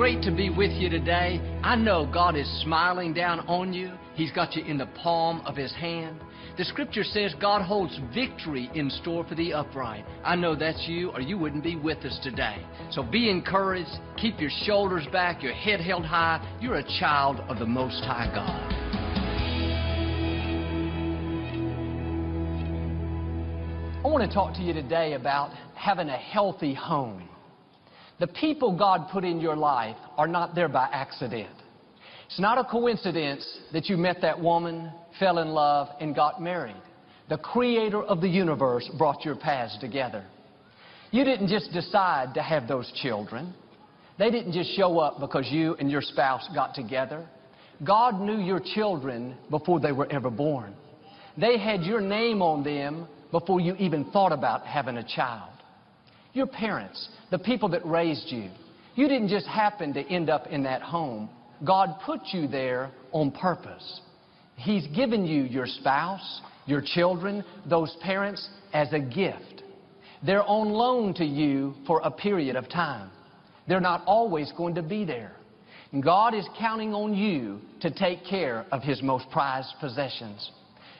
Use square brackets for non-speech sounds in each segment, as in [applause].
great to be with you today. I know God is smiling down on you. He's got you in the palm of His hand. The scripture says God holds victory in store for the upright. I know that's you, or you wouldn't be with us today. So be encouraged. Keep your shoulders back, your head held high. You're a child of the Most High God. I want to talk to you today about having a healthy home. The people God put in your life are not there by accident. It's not a coincidence that you met that woman, fell in love, and got married. The creator of the universe brought your paths together. You didn't just decide to have those children. They didn't just show up because you and your spouse got together. God knew your children before they were ever born. They had your name on them before you even thought about having a child. Your parents, the people that raised you, you didn't just happen to end up in that home. God put you there on purpose. He's given you your spouse, your children, those parents as a gift. They're on loan to you for a period of time. They're not always going to be there. God is counting on you to take care of His most prized possessions.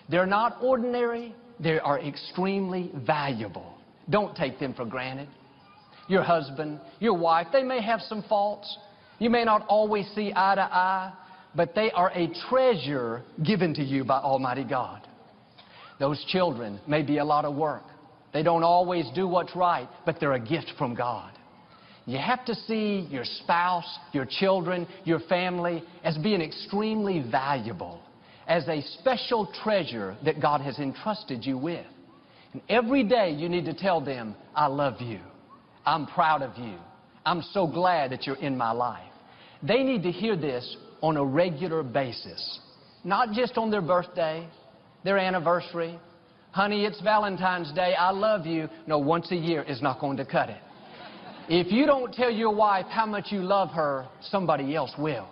They're not ordinary, they are extremely valuable. Don't take them for granted. Your husband, your wife, they may have some faults. You may not always see eye to eye, but they are a treasure given to you by Almighty God. Those children may be a lot of work. They don't always do what's right, but they're a gift from God. You have to see your spouse, your children, your family as being extremely valuable, as a special treasure that God has entrusted you with. And every day you need to tell them, I love you. I'm proud of you. I'm so glad that you're in my life. They need to hear this on a regular basis, not just on their birthday, their anniversary. Honey, it's Valentine's Day. I love you. No, once a year is not going to cut it. If you don't tell your wife how much you love her, somebody else will.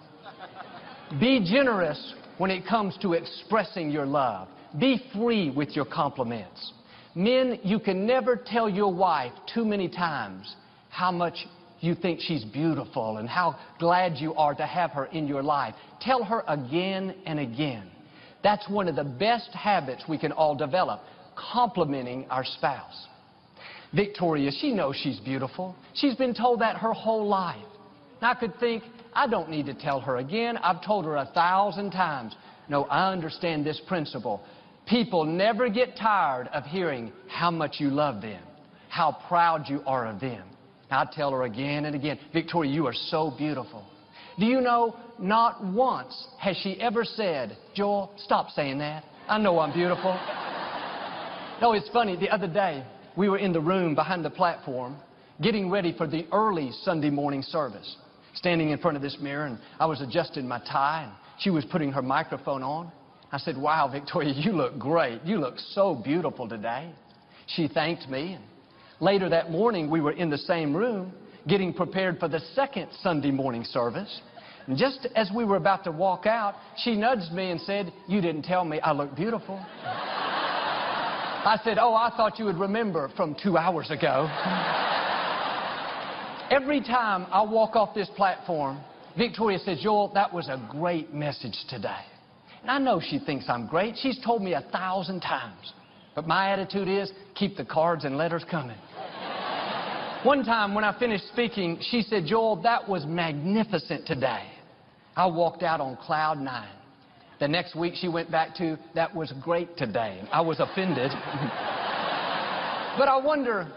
Be generous when it comes to expressing your love. Be free with your compliments. Men, you can never tell your wife too many times how much you think she's beautiful and how glad you are to have her in your life. Tell her again and again. That's one of the best habits we can all develop, complimenting our spouse. Victoria, she knows she's beautiful. She's been told that her whole life. And I could think, I don't need to tell her again. I've told her a thousand times. No, I understand this principle. People never get tired of hearing how much you love them, how proud you are of them. I tell her again and again, Victoria, you are so beautiful. Do you know, not once has she ever said, Joel, stop saying that. I know I'm beautiful. [laughs] no, it's funny. The other day, we were in the room behind the platform getting ready for the early Sunday morning service. Standing in front of this mirror, and I was adjusting my tie, and she was putting her microphone on. I said, Wow, Victoria, you look great. You look so beautiful today. She thanked me. Later that morning, we were in the same room getting prepared for the second Sunday morning service. And just as we were about to walk out, she nudged me and said, You didn't tell me I look beautiful. I said, Oh, I thought you would remember from two hours ago. Every time I walk off this platform, Victoria says, Joel, that was a great message today. And I know she thinks I'm great. She's told me a thousand times. But my attitude is keep the cards and letters coming. One time when I finished speaking, she said, Joel, that was magnificent today. I walked out on cloud nine. The next week she went back to, that was great today. I was offended. [laughs] but I wonder,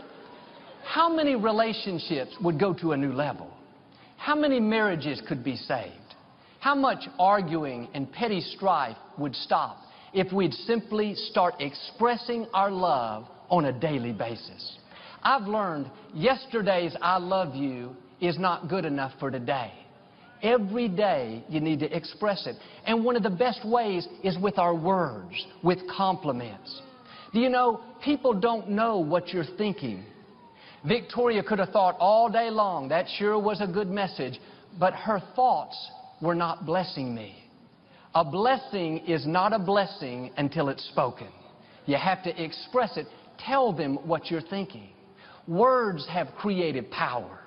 how many relationships would go to a new level? How many marriages could be saved? How much arguing and petty strife would stop if we'd simply start expressing our love on a daily basis? I've learned yesterday's I love you is not good enough for today. Every day you need to express it. And one of the best ways is with our words, with compliments. Do you know, people don't know what you're thinking. Victoria could have thought all day long, that sure was a good message, but her thoughts were not blessing me. A blessing is not a blessing until it's spoken. You have to express it. Tell them what you're thinking. Words have creative power.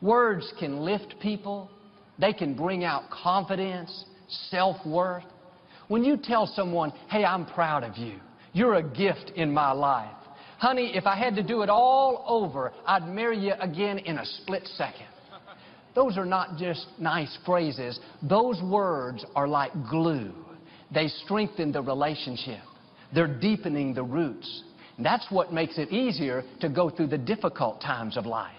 Words can lift people. They can bring out confidence, self-worth. When you tell someone, hey, I'm proud of you. You're a gift in my life. Honey, if I had to do it all over, I'd marry you again in a split second. Those are not just nice phrases. Those words are like glue. They strengthen the relationship. They're deepening the roots. And that's what makes it easier to go through the difficult times of life.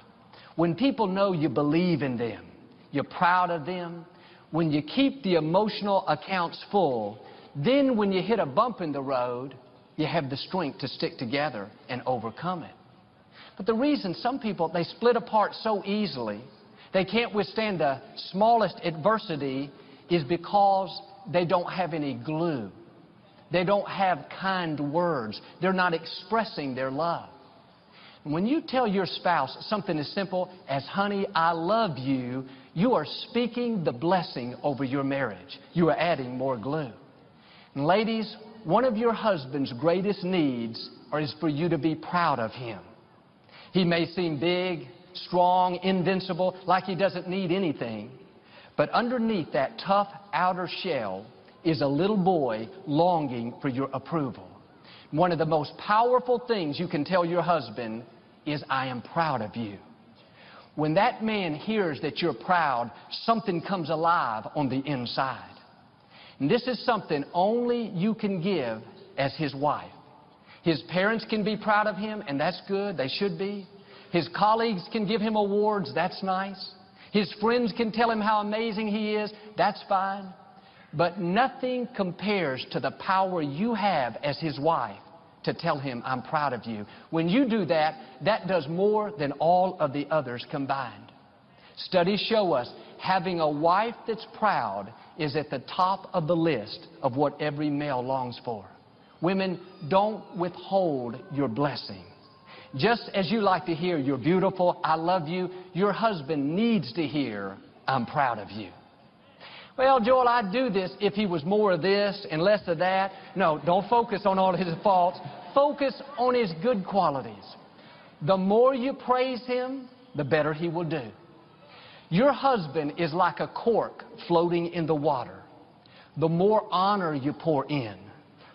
When people know you believe in them, you're proud of them, when you keep the emotional accounts full, then when you hit a bump in the road, you have the strength to stick together and overcome it. But the reason some people, they split apart so easily, they can't withstand the smallest adversity, is because they don't have any glue. They don't have kind words. They're not expressing their love. When you tell your spouse something as simple as, honey, I love you, you are speaking the blessing over your marriage. You are adding more glue. And ladies, one of your husband's greatest needs is for you to be proud of him. He may seem big, strong, invincible, like he doesn't need anything. But underneath that tough outer shell is a little boy longing for your approval. One of the most powerful things you can tell your husband is, I am proud of you. When that man hears that you're proud, something comes alive on the inside. And this is something only you can give as his wife. His parents can be proud of him, and that's good. They should be. His colleagues can give him awards. That's nice. His friends can tell him how amazing he is. That's fine. But nothing compares to the power you have as his wife to tell him, I'm proud of you. When you do that, that does more than all of the others combined. Studies show us having a wife that's proud is at the top of the list of what every male longs for. Women, don't withhold your blessing. Just as you like to hear, you're beautiful, I love you, your husband needs to hear, I'm proud of you. Well, Joel, I'd do this if he was more of this and less of that. No, don't focus on all his faults. Focus on his good qualities. The more you praise him, the better he will do. Your husband is like a cork floating in the water. The more honor you pour in,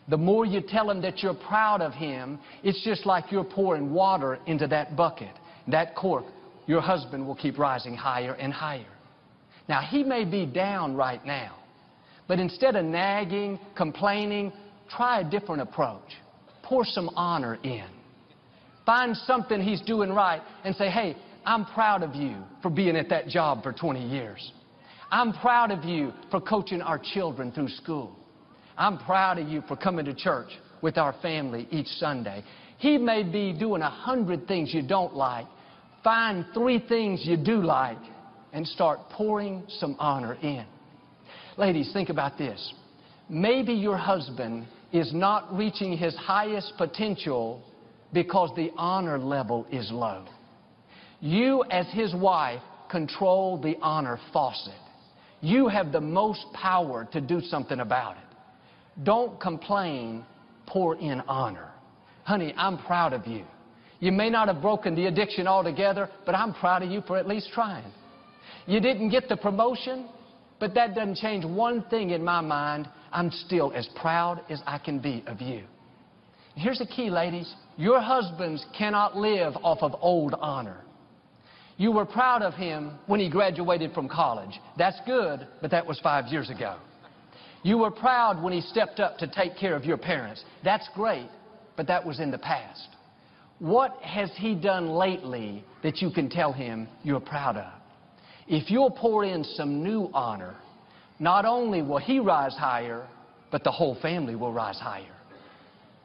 the more you tell him that you're proud of him, it's just like you're pouring water into that bucket. That cork, your husband will keep rising higher and higher. Now, he may be down right now, but instead of nagging, complaining, try a different approach. Pour some honor in. Find something he's doing right and say, hey, I'm proud of you for being at that job for 20 years. I'm proud of you for coaching our children through school. I'm proud of you for coming to church with our family each Sunday. He may be doing a hundred things you don't like. Find three things you do like and start pouring some honor in. Ladies, think about this. Maybe your husband is not reaching his highest potential because the honor level is low. You, as his wife, control the honor faucet. You have the most power to do something about it. Don't complain, pour in honor. Honey, I'm proud of you. You may not have broken the addiction altogether, but I'm proud of you for at least trying. You didn't get the promotion, but that doesn't change one thing in my mind. I'm still as proud as I can be of you. Here's the key, ladies. Your husbands cannot live off of old honor. You were proud of him when he graduated from college. That's good, but that was five years ago. You were proud when he stepped up to take care of your parents. That's great, but that was in the past. What has he done lately that you can tell him you're proud of? If you'll pour in some new honor, not only will he rise higher, but the whole family will rise higher.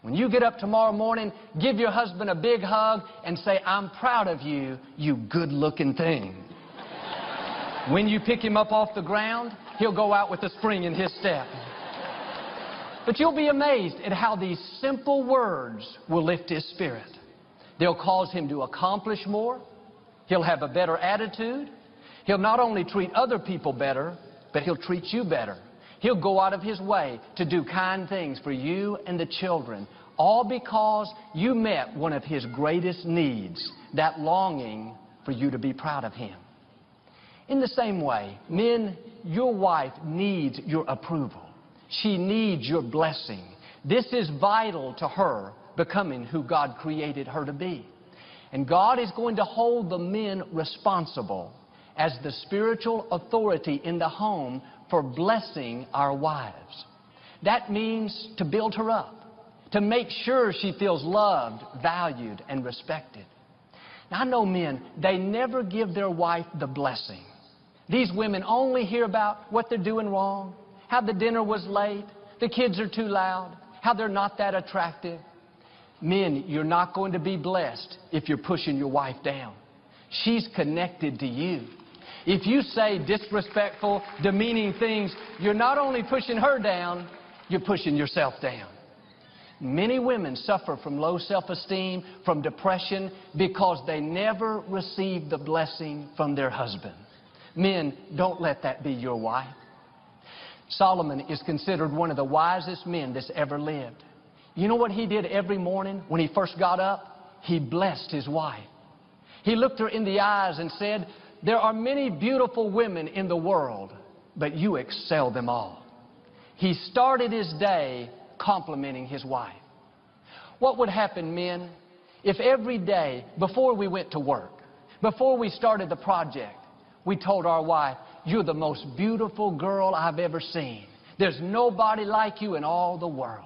When you get up tomorrow morning, give your husband a big hug and say, I'm proud of you, you good looking thing. when you pick him up off the ground, he'll go out with a spring in his step. But you'll be amazed at how these simple words will lift his spirit. They'll cause him to accomplish more. He'll have a better attitude. He'll not only treat other people better, but he'll treat you better. He'll go out of his way to do kind things for you and the children, all because you met one of his greatest needs, that longing for you to be proud of him. In the same way, men, your wife needs your approval. She needs your blessing. This is vital to her becoming who God created her to be. And God is going to hold the men responsible as the spiritual authority in the home for blessing our wives. That means to build her up, to make sure she feels loved, valued, and respected. Now, I know men, they never give their wife the blessing. These women only hear about what they're doing wrong, how the dinner was late, the kids are too loud, how they're not that attractive. Men, you're not going to be blessed if you're pushing your wife down. She's connected to you. If you say disrespectful, demeaning things, you're not only pushing her down, you're pushing yourself down. Many women suffer from low self-esteem, from depression, because they never receive the blessing from their husband. Men, don't let that be your wife. Solomon is considered one of the wisest men that's ever lived. You know what he did every morning when he first got up? He blessed his wife. He looked her in the eyes and said, There are many beautiful women in the world, but you excel them all. He started his day complimenting his wife. What would happen, men, if every day before we went to work, before we started the project, we told our wife, You're the most beautiful girl I've ever seen. There's nobody like you in all the world.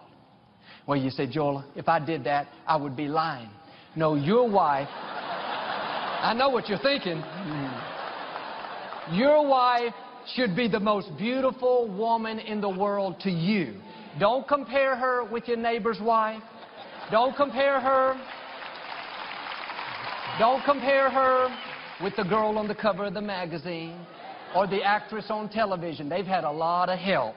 Well, you say, Joel, if I did that, I would be lying. No, your wife, [laughs] I know what you're thinking. Your wife should be the most beautiful woman in the world to you. Don't compare her with your neighbor's wife. Don't compare her. Don't compare her with the girl on the cover of the magazine or the actress on television. They've had a lot of help.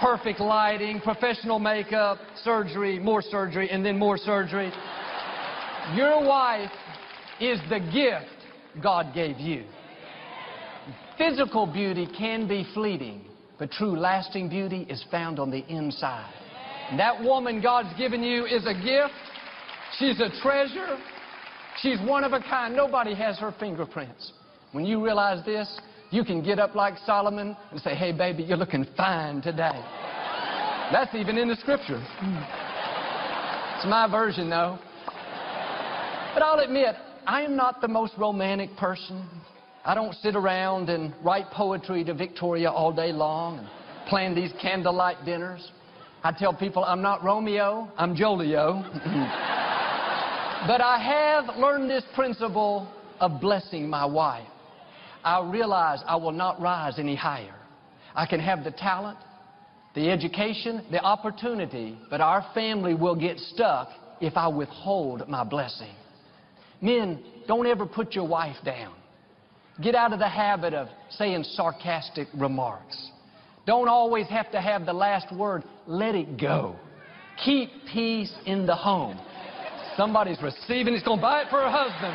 Perfect lighting, professional makeup, surgery, more surgery, and then more surgery. Your wife is the gift God gave you. Physical beauty can be fleeting, but true lasting beauty is found on the inside. And that woman God's given you is a gift. She's a treasure. She's one of a kind. Nobody has her fingerprints. When you realize this, you can get up like Solomon and say, hey, baby, you're looking fine today. That's even in the scripture. It's my version, though. But I'll admit, I am not the most romantic person. I don't sit around and write poetry to Victoria all day long and plan these candlelight dinners. I tell people I'm not Romeo, I'm Jolio. [laughs] but I have learned this principle of blessing my wife. I realize I will not rise any higher. I can have the talent, the education, the opportunity, but our family will get stuck if I withhold my blessing. Men, don't ever put your wife down. Get out of the habit of saying sarcastic remarks. Don't always have to have the last word. Let it go. Keep peace in the home. Somebody's receiving, he's going to buy it for her husband.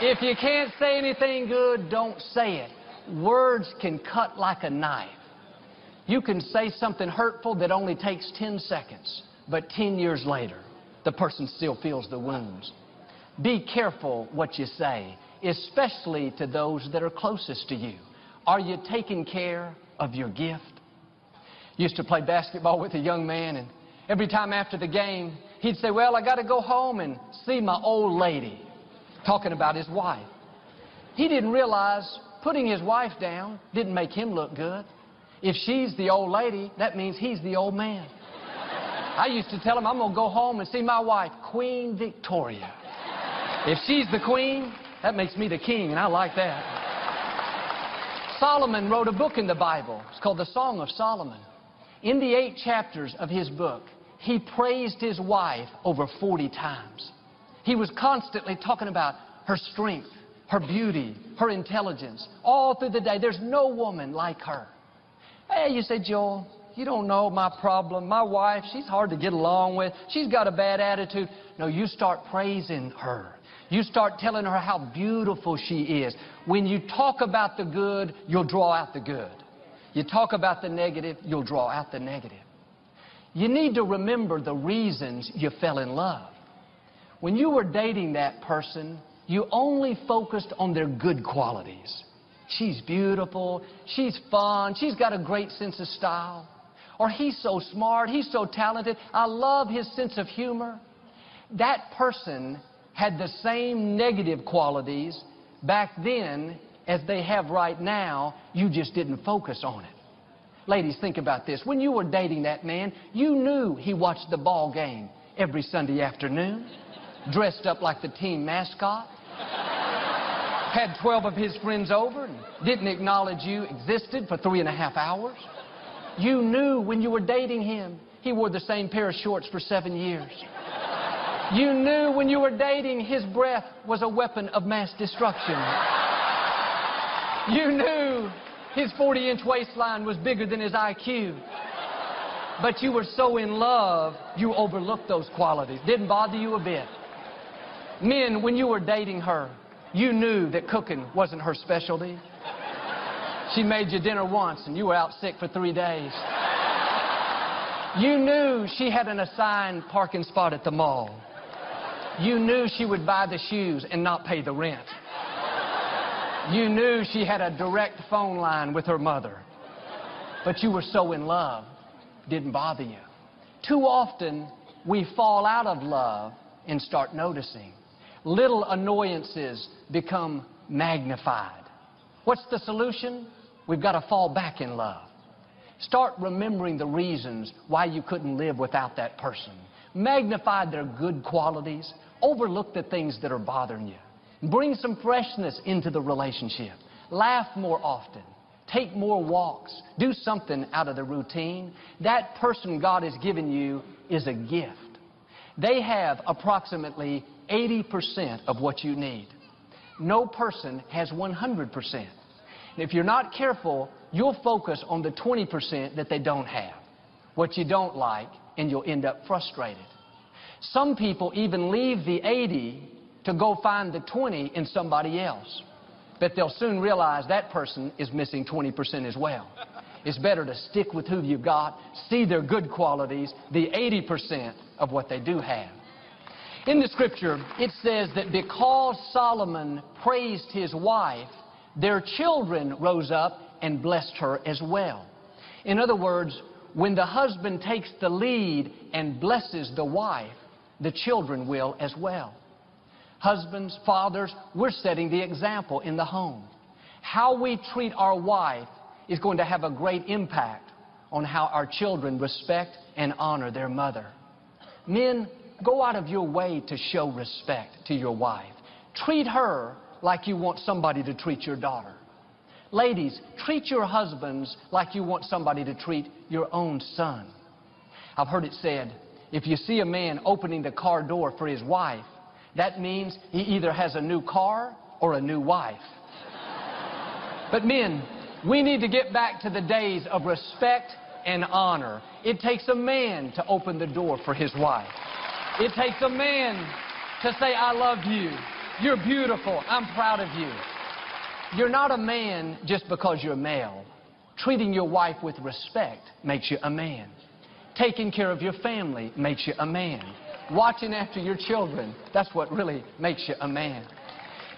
If you can't say anything good, don't say it. Words can cut like a knife. You can say something hurtful that only takes 10 seconds, but 10 years later, the person still feels the wounds. Be careful what you say, especially to those that are closest to you. Are you taking care of your gift? Used to play basketball with a young man, and every time after the game, he'd say, Well, I got to go home and see my old lady, talking about his wife. He didn't realize putting his wife down didn't make him look good. If she's the old lady, that means he's the old man. I used to tell him, I'm going to go home and see my wife, Queen Victoria. If she's the queen, that makes me the king, and I like that. Solomon wrote a book in the Bible. It's called the Song of Solomon. In the eight chapters of his book, he praised his wife over 40 times. He was constantly talking about her strength, her beauty, her intelligence, all through the day. There's no woman like her. Hey, you say, Joel, you don't know my problem. My wife, she's hard to get along with. She's got a bad attitude. No, you start praising her. You start telling her how beautiful she is. When you talk about the good, you'll draw out the good. You talk about the negative, you'll draw out the negative. You need to remember the reasons you fell in love. When you were dating that person, you only focused on their good qualities. She's beautiful, she's fun, she's got a great sense of style. Or he's so smart, he's so talented, I love his sense of humor. That person had the same negative qualities back then as they have right now, you just didn't focus on it. Ladies, think about this. When you were dating that man, you knew he watched the ball game every Sunday afternoon, dressed up like the team mascot, had 12 of his friends over and didn't acknowledge you existed for three and a half hours. You knew when you were dating him he wore the same pair of shorts for seven years. You knew when you were dating his breath was a weapon of mass destruction. You knew his 40 inch waistline was bigger than his IQ. But you were so in love, you overlooked those qualities. Didn't bother you a bit. Men, when you were dating her, you knew that cooking wasn't her specialty. She made you dinner once and you were out sick for three days. You knew she had an assigned parking spot at the mall. You knew she would buy the shoes and not pay the rent. You knew she had a direct phone line with her mother. But you were so in love, didn't bother you. Too often, we fall out of love and start noticing. Little annoyances become magnified. What's the solution? We've got to fall back in love. Start remembering the reasons why you couldn't live without that person. Magnify their good qualities. Overlook the things that are bothering you. Bring some freshness into the relationship. Laugh more often. Take more walks. Do something out of the routine. That person God has given you is a gift. They have approximately 80% of what you need. No person has 100%. If you're not careful, you'll focus on the 20% that they don't have, what you don't like, and you'll end up frustrated. Some people even leave the 80 to go find the 20 in somebody else. But they'll soon realize that person is missing 20% as well. It's better to stick with who you've got, see their good qualities, the 80% of what they do have. In the scripture, it says that because Solomon praised his wife, their children rose up and blessed her as well. In other words, when the husband takes the lead and blesses the wife, the children will as well. Husbands, fathers, we're setting the example in the home. How we treat our wife is going to have a great impact on how our children respect and honor their mother. Men, go out of your way to show respect to your wife. Treat her like you want somebody to treat your daughter. Ladies, treat your husbands like you want somebody to treat your own son. I've heard it said, if you see a man opening the car door for his wife, that means he either has a new car or a new wife. But men, we need to get back to the days of respect and honor. It takes a man to open the door for his wife. It takes a man to say, I love you. You're beautiful. I'm proud of you. You're not a man just because you're male. Treating your wife with respect makes you a man. Taking care of your family makes you a man. Watching after your children, that's what really makes you a man.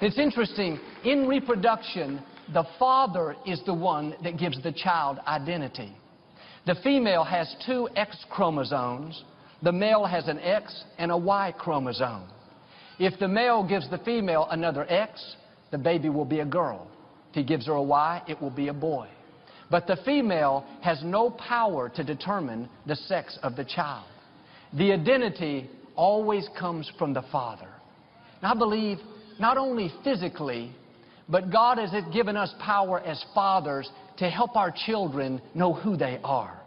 It's interesting, in reproduction, the father is the one that gives the child identity. The female has two X chromosomes. The male has an X and a Y chromosome. If the male gives the female another X, the baby will be a girl. If he gives her a Y, it will be a boy. But the female has no power to determine the sex of the child. The identity always comes from the father. And I believe not only physically, but God has given us power as fathers to help our children know who they are.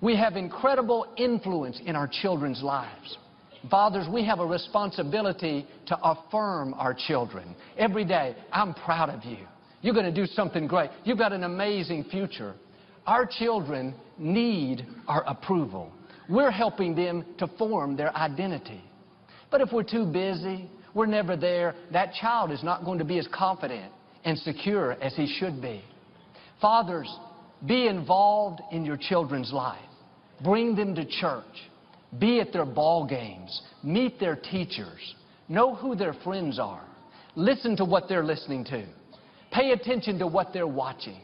We have incredible influence in our children's lives. Fathers, we have a responsibility to affirm our children. Every day, I'm proud of you. You're going to do something great. You've got an amazing future. Our children need our approval. We're helping them to form their identity. But if we're too busy, we're never there, that child is not going to be as confident and secure as he should be. Fathers, be involved in your children's life. Bring them to church. Be at their ball games. Meet their teachers. Know who their friends are. listen to what they're listening to. Pay attention to what they're watching.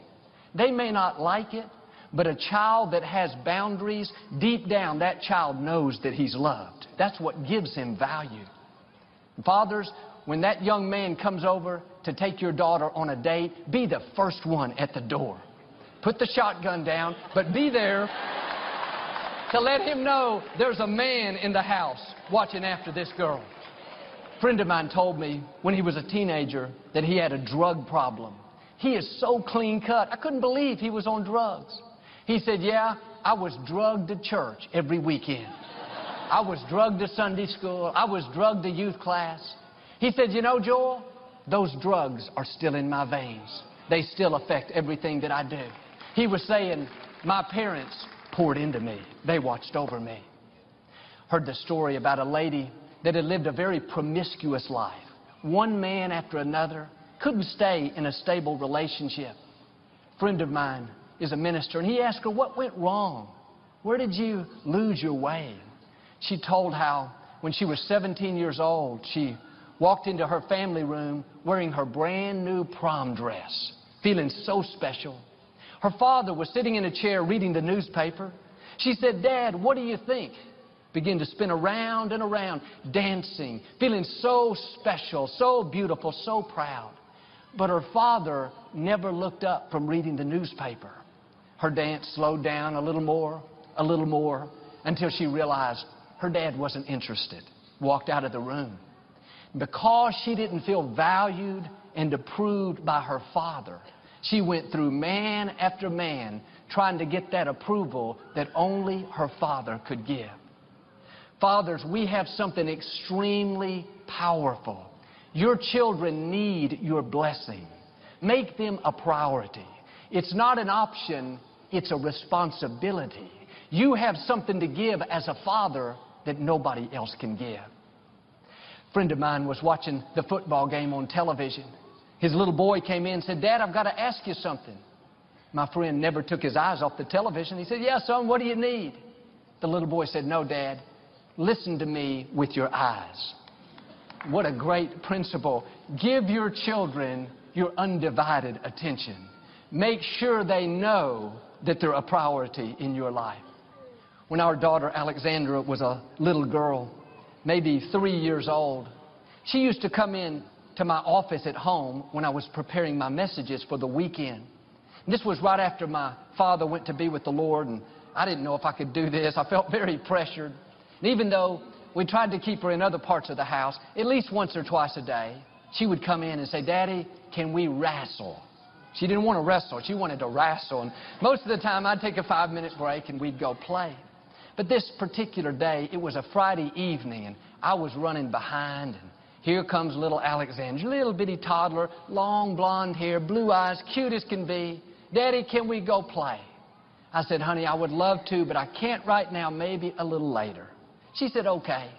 They may not like it, but a child that has boundaries, deep down, that child knows that he's loved. That's what gives him value. Fathers, when that young man comes over to take your daughter on a date, be the first one at the door. Put the shotgun down, but be there to let him know there's a man in the house watching after this girl. A friend of mine told me when he was a teenager that he had a drug problem. He is so clean cut. I couldn't believe he was on drugs. He said, Yeah, I was drugged to church every weekend. I was drugged to Sunday school. I was drugged to youth class. He said, You know, Joel, those drugs are still in my veins. They still affect everything that I do. He was saying, My parents poured into me, they watched over me. Heard the story about a lady that had lived a very promiscuous life. One man after another, couldn't stay in a stable relationship. Friend of mine is a minister, and he asked her, What went wrong? Where did you lose your way? She told how when she was 17 years old, she walked into her family room wearing her brand new prom dress, feeling so special. Her father was sitting in a chair reading the newspaper. She said, Dad, what do you think? Began to spin around and around, dancing, feeling so special, so beautiful, so proud. But her father never looked up from reading the newspaper. Her dance slowed down a little more, a little more, until she realized her dad wasn't interested. Walked out of the room. Because she didn't feel valued and approved by her father, she went through man after man trying to get that approval that only her father could give. Fathers, we have something extremely powerful. Your children need your blessing. Make them a priority. It's not an option, it's a responsibility. You have something to give as a father that nobody else can give. A friend of mine was watching the football game on television. His little boy came in and said, Dad, I've got to ask you something. My friend never took his eyes off the television. He said, Yeah, son, what do you need? The little boy said, No, Dad, listen to me with your eyes. What a great principle. Give your children your undivided attention. Make sure they know that they're a priority in your life. When our daughter Alexandra was a little girl, maybe three years old, she used to come in to my office at home when I was preparing my messages for the weekend. This was right after my father went to be with the Lord, and I didn't know if I could do this. I felt [laughs] very pressured. And even though we tried to keep her in other parts of the house, at least once or twice a day, she would come in and say, Daddy, can we wrestle? She didn't want to wrestle. She wanted to wrestle. And most of the time, I'd take a five minute break and we'd go play. But this particular day, it was a Friday evening, and I was running behind, and here comes little Alexandra, little bitty toddler, long blonde hair, blue eyes, cute as can be. Daddy, can we go play? I said, honey, I would love to, but I can't right now, maybe a little later. She said, okay.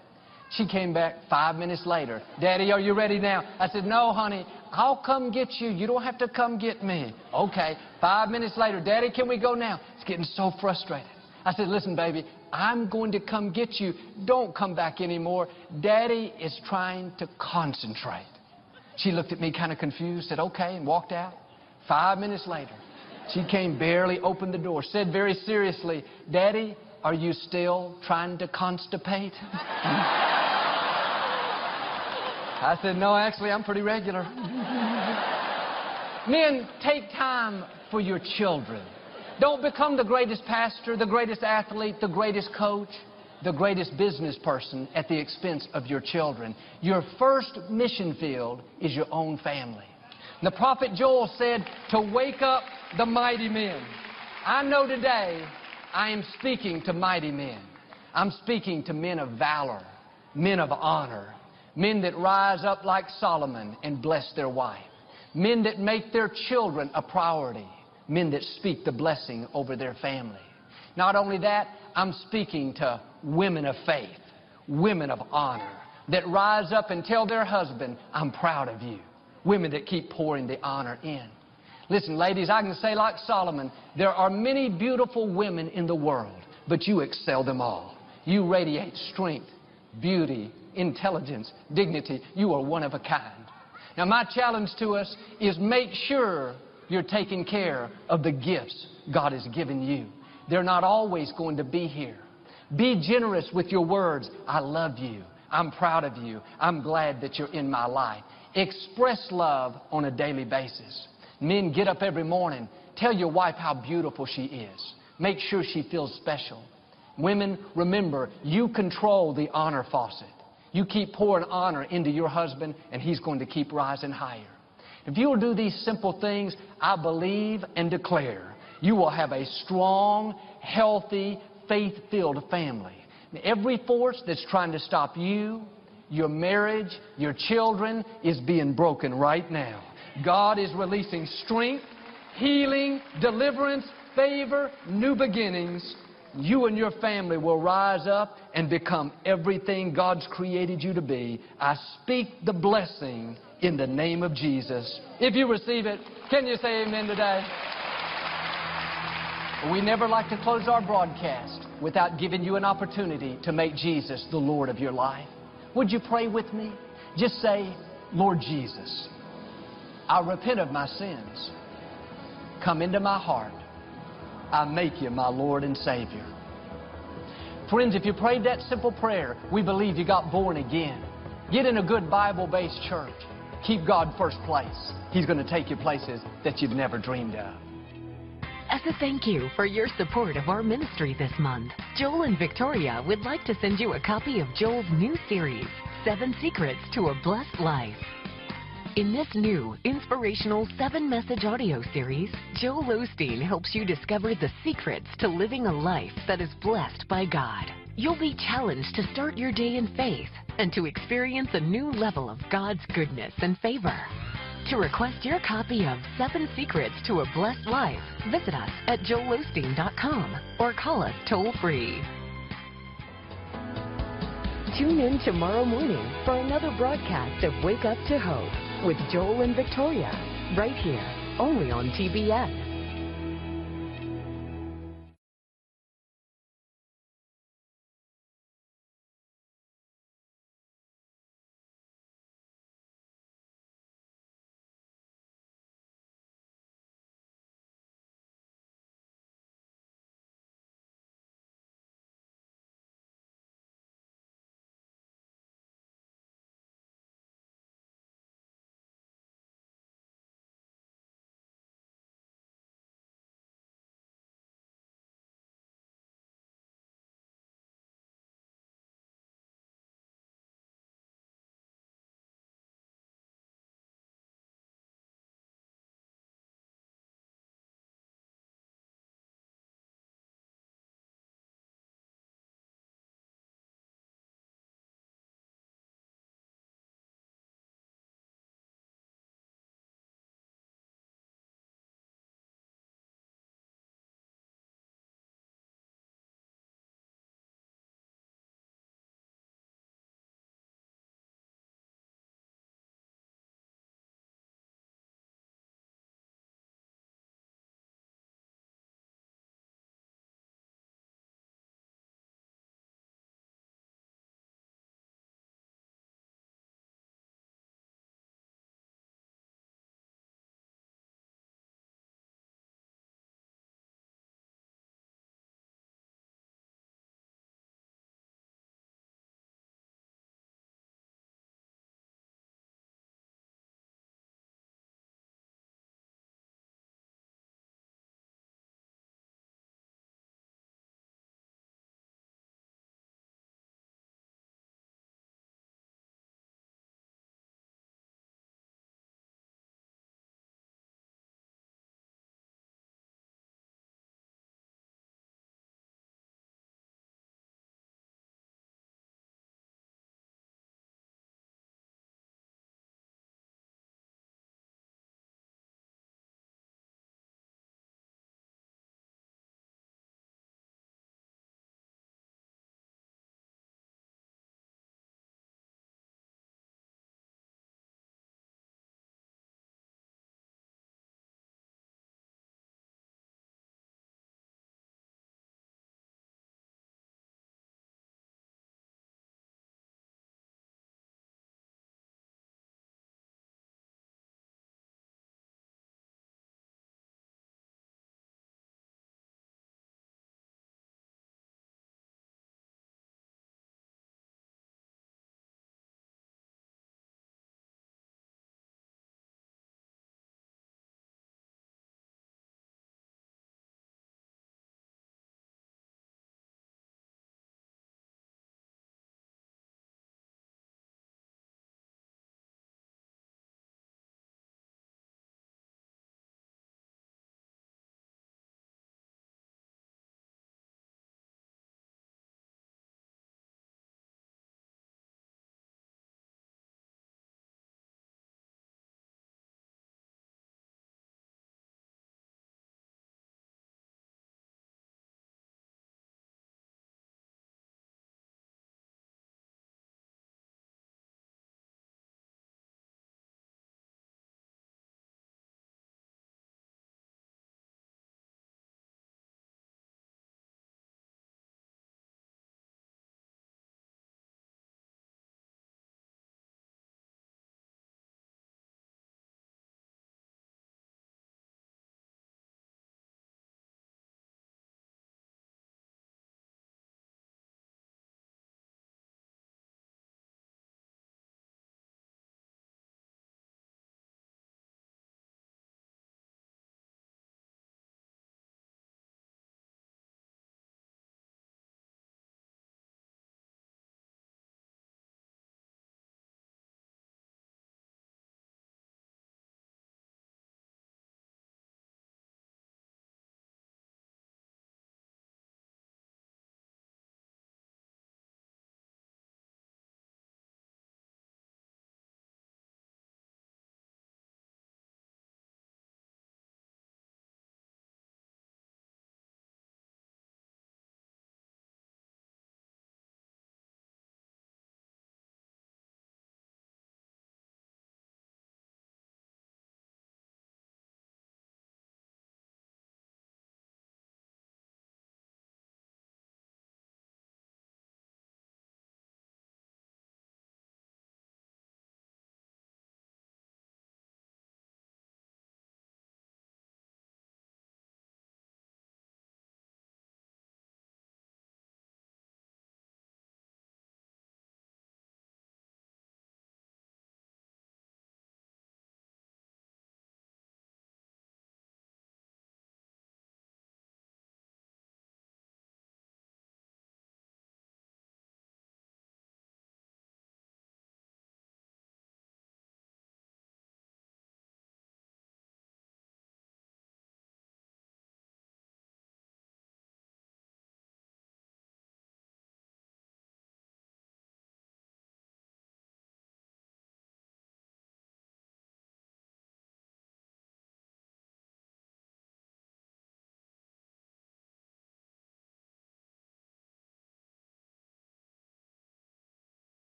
She came back five minutes later. Daddy, are you ready now? I said, no, honey, I'll come get you. You don't have to come get me. Okay. Five minutes later, Daddy, can we go now? It's getting so frustrated. I said, listen, baby, I'm going to come get you. Don't come back anymore. Daddy is trying to concentrate. She looked at me kind of confused, said, okay, and walked out. Five minutes later, she came, barely opened the door, said very seriously, Daddy, are you still trying to constipate? [laughs] I said, No, actually, I'm pretty regular. Men, take time for your children. Don't become the greatest pastor, the greatest athlete, the greatest coach, the greatest business person at the expense of your children. Your first mission field is your own family. The prophet Joel said to wake up the mighty men. I know today I am speaking to mighty men. I'm speaking to men of valor, men of honor, men that rise up like Solomon and bless their wife, men that make their children a priority, men that speak the blessing over their family. Not only that, I'm speaking to women of faith, women of honor, that rise up and tell their husband, I'm proud of you. Women that keep pouring the honor in. Listen, ladies, I can say like Solomon, there are many beautiful women in the world, but you excel them all. You radiate strength, beauty, intelligence, dignity. You are one of a kind. Now, my challenge to us is make sure you're taking care of the gifts God has given you. They're not always going to be here. Be generous with your words. I love you. I'm proud of you. I'm glad that you're in my life. Express love on a daily basis. Men, get up every morning. Tell your wife how beautiful she is. Make sure she feels special. Women, remember, you control the honor faucet. You keep pouring honor into your husband, and he's going to keep rising higher. If you will do these simple things, I believe and declare you will have a strong, healthy, faith filled family. Every force that's trying to stop you, your marriage, your children is being broken right now. God is releasing strength, healing, deliverance, favor, new beginnings. You and your family will rise up and become everything God's created you to be. I speak the blessing in the name of Jesus. If you receive it, can you say amen today? We never like to close our broadcast without giving you an opportunity to make Jesus the Lord of your life. Would you pray with me? Just say, Lord Jesus, I repent of my sins. Come into my heart. I make you my Lord and Savior. Friends, if you prayed that simple prayer, we believe you got born again. Get in a good Bible-based church. Keep God first place. He's going to take you places that you've never dreamed of. As a thank you for your support of our ministry this month, Joel and Victoria would like to send you a copy of Joel's new series, Seven Secrets to a Blessed Life. In this new, inspirational seven message audio series, Joel Osteen helps you discover the secrets to living a life that is blessed by God. You'll be challenged to start your day in faith and to experience a new level of God's goodness and favor. To request your copy of Seven Secrets to a Blessed Life, visit us at joelosteen.com or call us toll free. Tune in tomorrow morning for another broadcast of Wake Up to Hope with Joel and Victoria, right here, only on TBS.